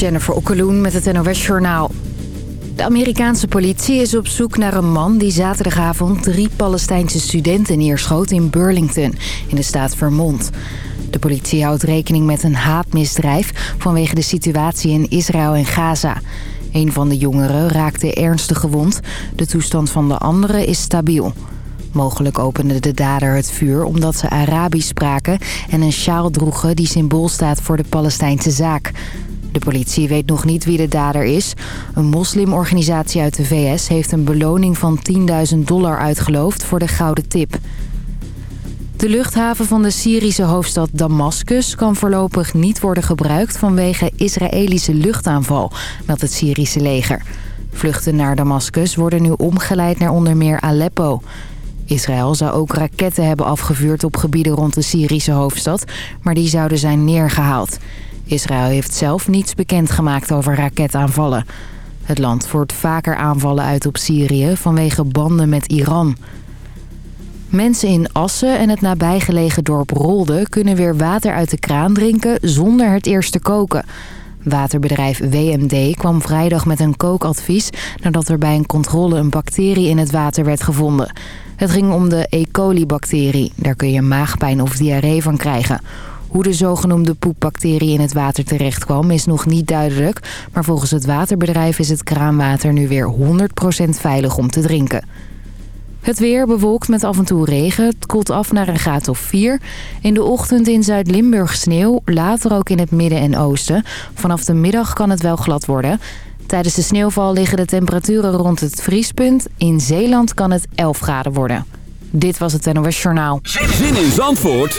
Jennifer Okkeloen met het NOS Journaal. De Amerikaanse politie is op zoek naar een man die zaterdagavond drie Palestijnse studenten neerschoot in Burlington, in de staat Vermont. De politie houdt rekening met een haatmisdrijf vanwege de situatie in Israël en Gaza. Een van de jongeren raakte ernstig gewond, de toestand van de andere is stabiel. Mogelijk opende de dader het vuur omdat ze Arabisch spraken en een sjaal droegen die symbool staat voor de Palestijnse zaak. De politie weet nog niet wie de dader is. Een moslimorganisatie uit de VS heeft een beloning van 10.000 dollar uitgeloofd voor de gouden tip. De luchthaven van de Syrische hoofdstad Damascus kan voorlopig niet worden gebruikt vanwege Israëlische luchtaanval, met het Syrische leger. Vluchten naar Damascus worden nu omgeleid naar onder meer Aleppo. Israël zou ook raketten hebben afgevuurd op gebieden rond de Syrische hoofdstad, maar die zouden zijn neergehaald. Israël heeft zelf niets bekendgemaakt over raketaanvallen. Het land voert vaker aanvallen uit op Syrië vanwege banden met Iran. Mensen in Assen en het nabijgelegen dorp Rolde kunnen weer water uit de kraan drinken zonder het eerst te koken. Waterbedrijf WMD kwam vrijdag met een kookadvies nadat er bij een controle een bacterie in het water werd gevonden. Het ging om de E. coli-bacterie. Daar kun je maagpijn of diarree van krijgen. Hoe de zogenoemde poepbacterie in het water terecht kwam is nog niet duidelijk. Maar volgens het waterbedrijf is het kraanwater nu weer 100% veilig om te drinken. Het weer bewolkt met af en toe regen. Het koelt af naar een graad of 4. In de ochtend in Zuid-Limburg sneeuw. Later ook in het midden en oosten. Vanaf de middag kan het wel glad worden. Tijdens de sneeuwval liggen de temperaturen rond het vriespunt. In Zeeland kan het 11 graden worden. Dit was het NOS Journaal. Zin in Zandvoort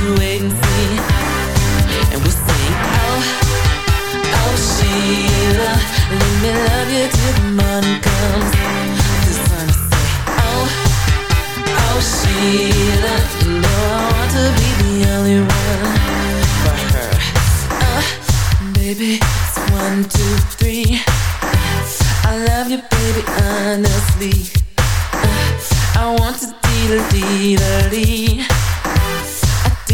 to wait and see And we sing Oh, oh Sheila Let me love you till the morning say Oh, oh Sheila You know I want to be the only one For her. Uh, baby It's one, two, three. I love you, baby, honestly. Uh, I want to deedle deedle dee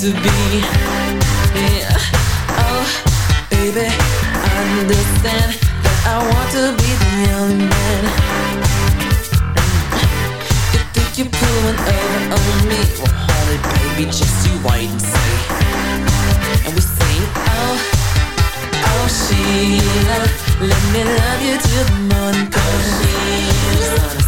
to be. Yeah. Oh, baby, understand That I want to be the only man. You think you're pulling over on me? Well, honey, baby, just you wait and see. And we sing, oh, oh, Sheila Let me love you till the morning comes. Oh,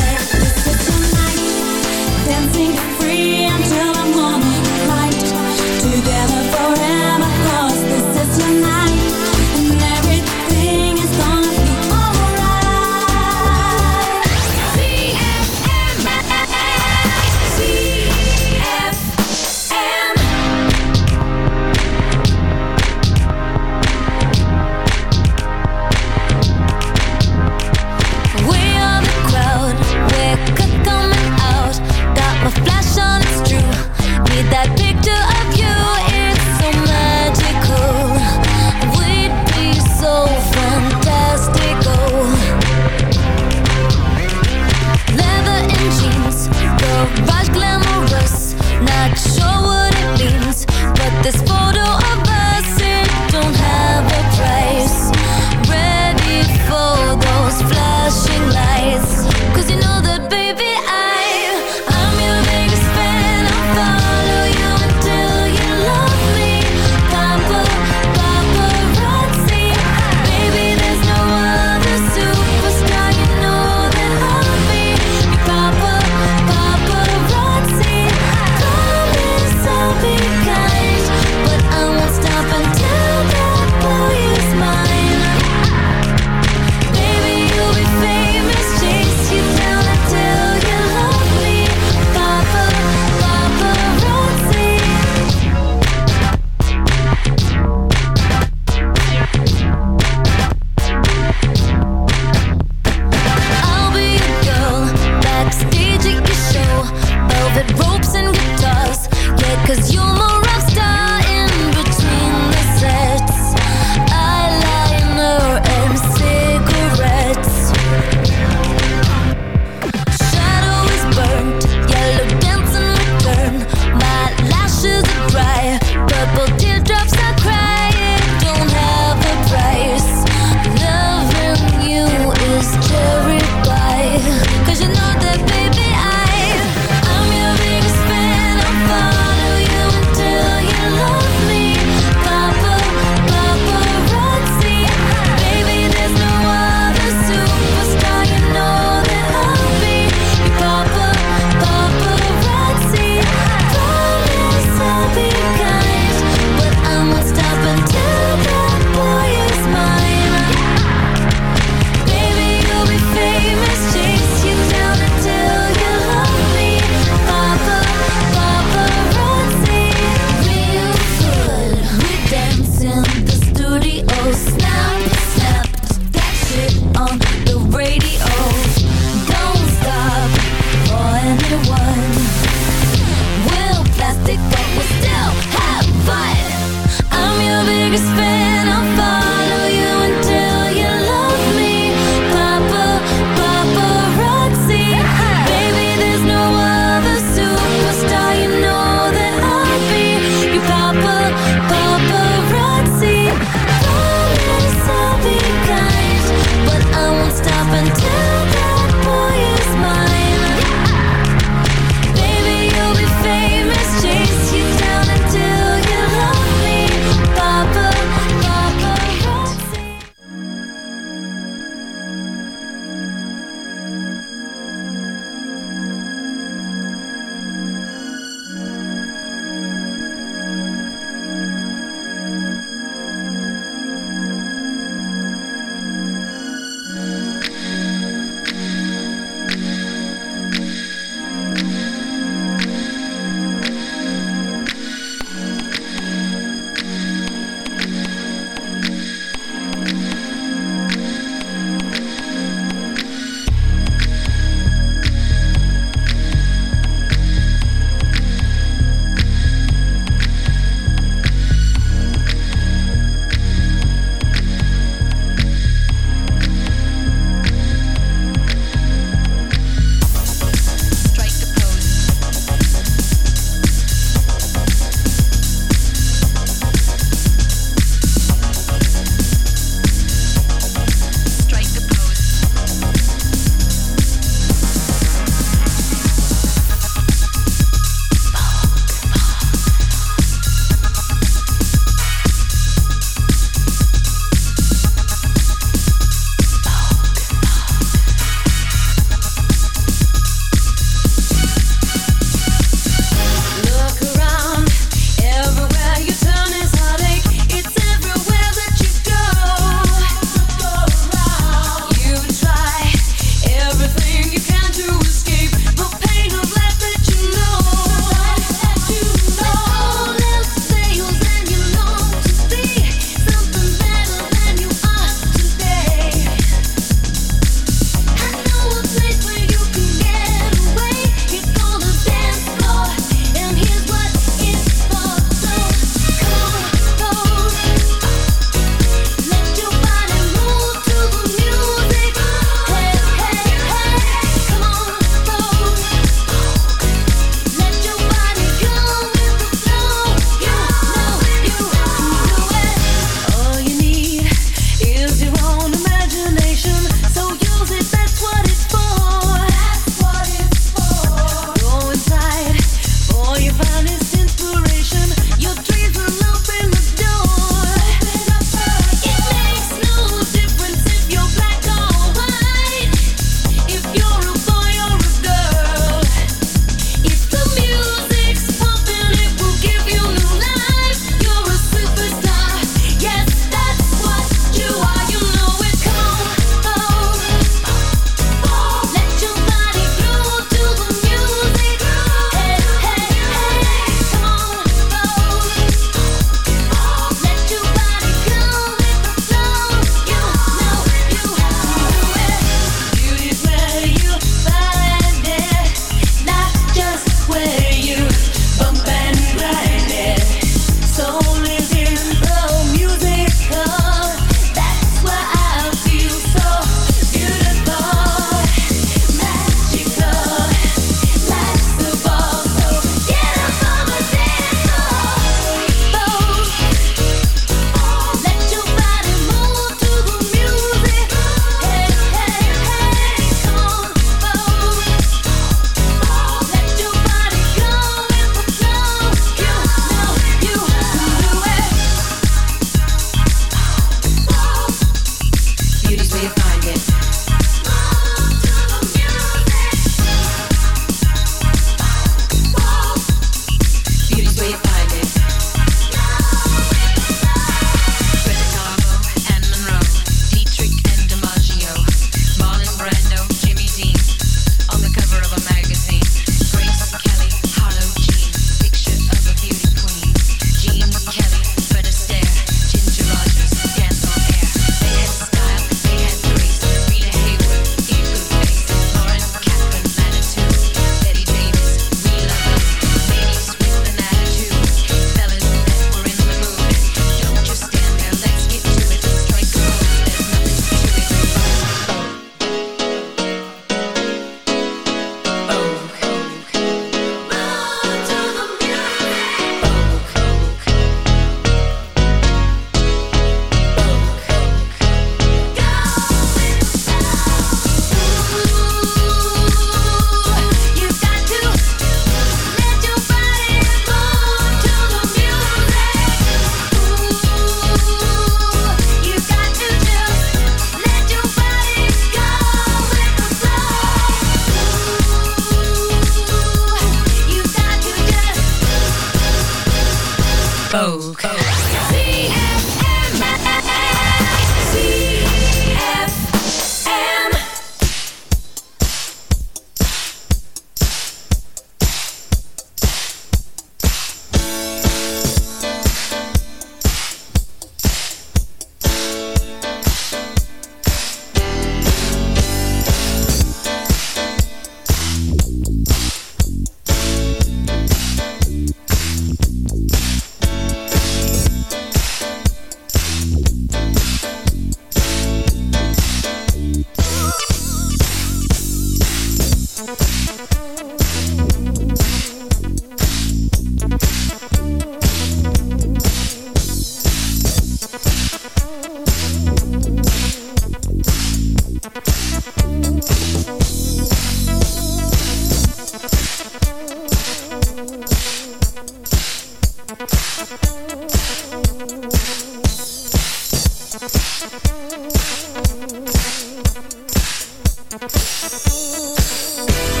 Música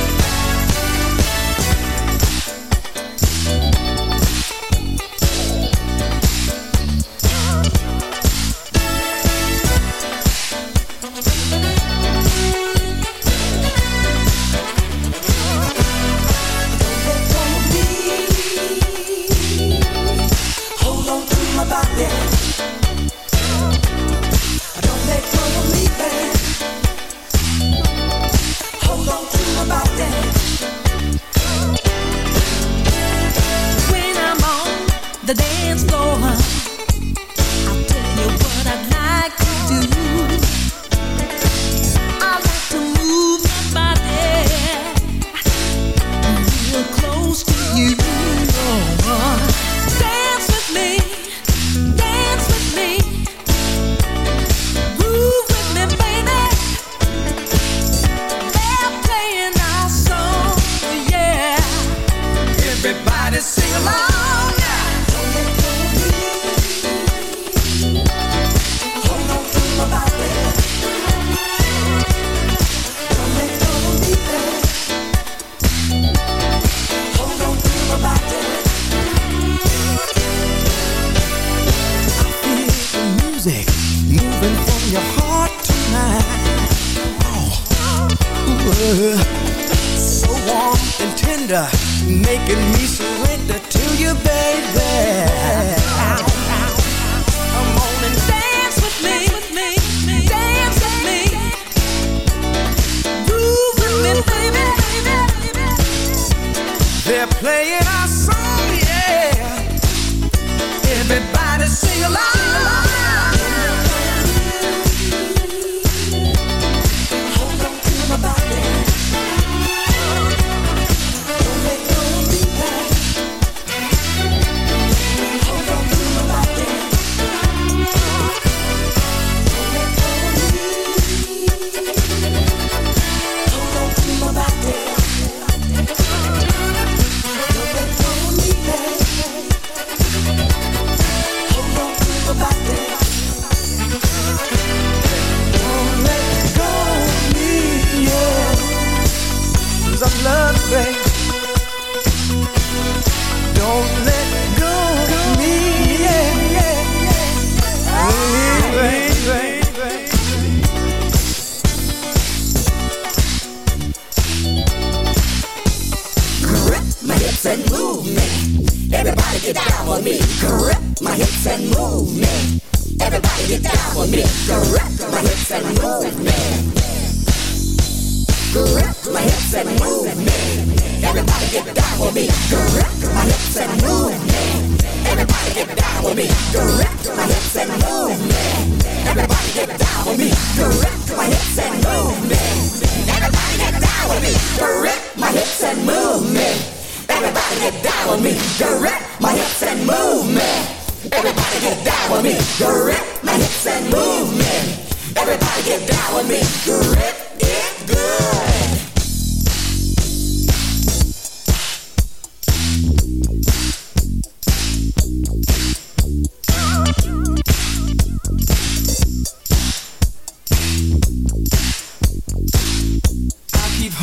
realize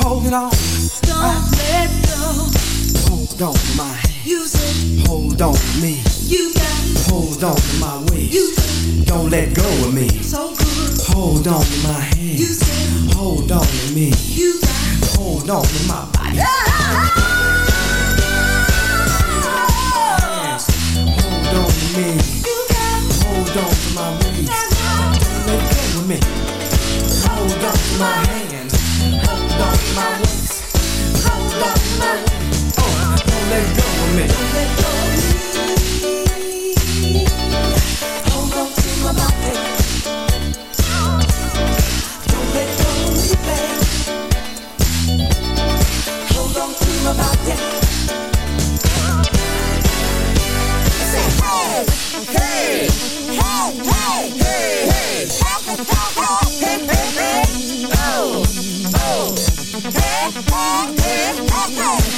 holding on. Don't I, let go. Hold on to my hand. You said, Hold on to me. You got. Hold on to my waist. You said, Don't let go of me. So good. Hold on to my hand. Use it. Hold on to me. You got. Hold on to my body. Hold on to me. You got. Hold on to my waist. Don't let go of me. Hold on to my hand.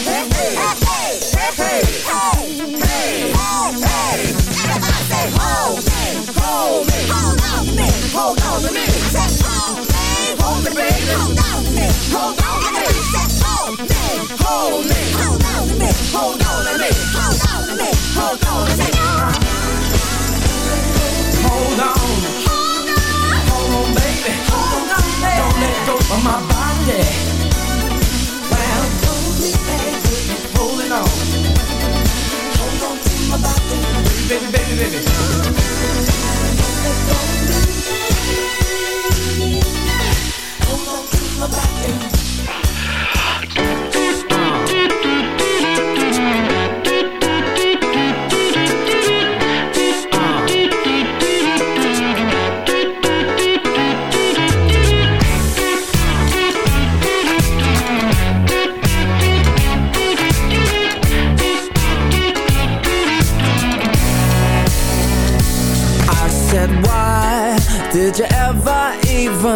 Hey! my body. baby, baby, baby. Back and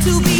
to be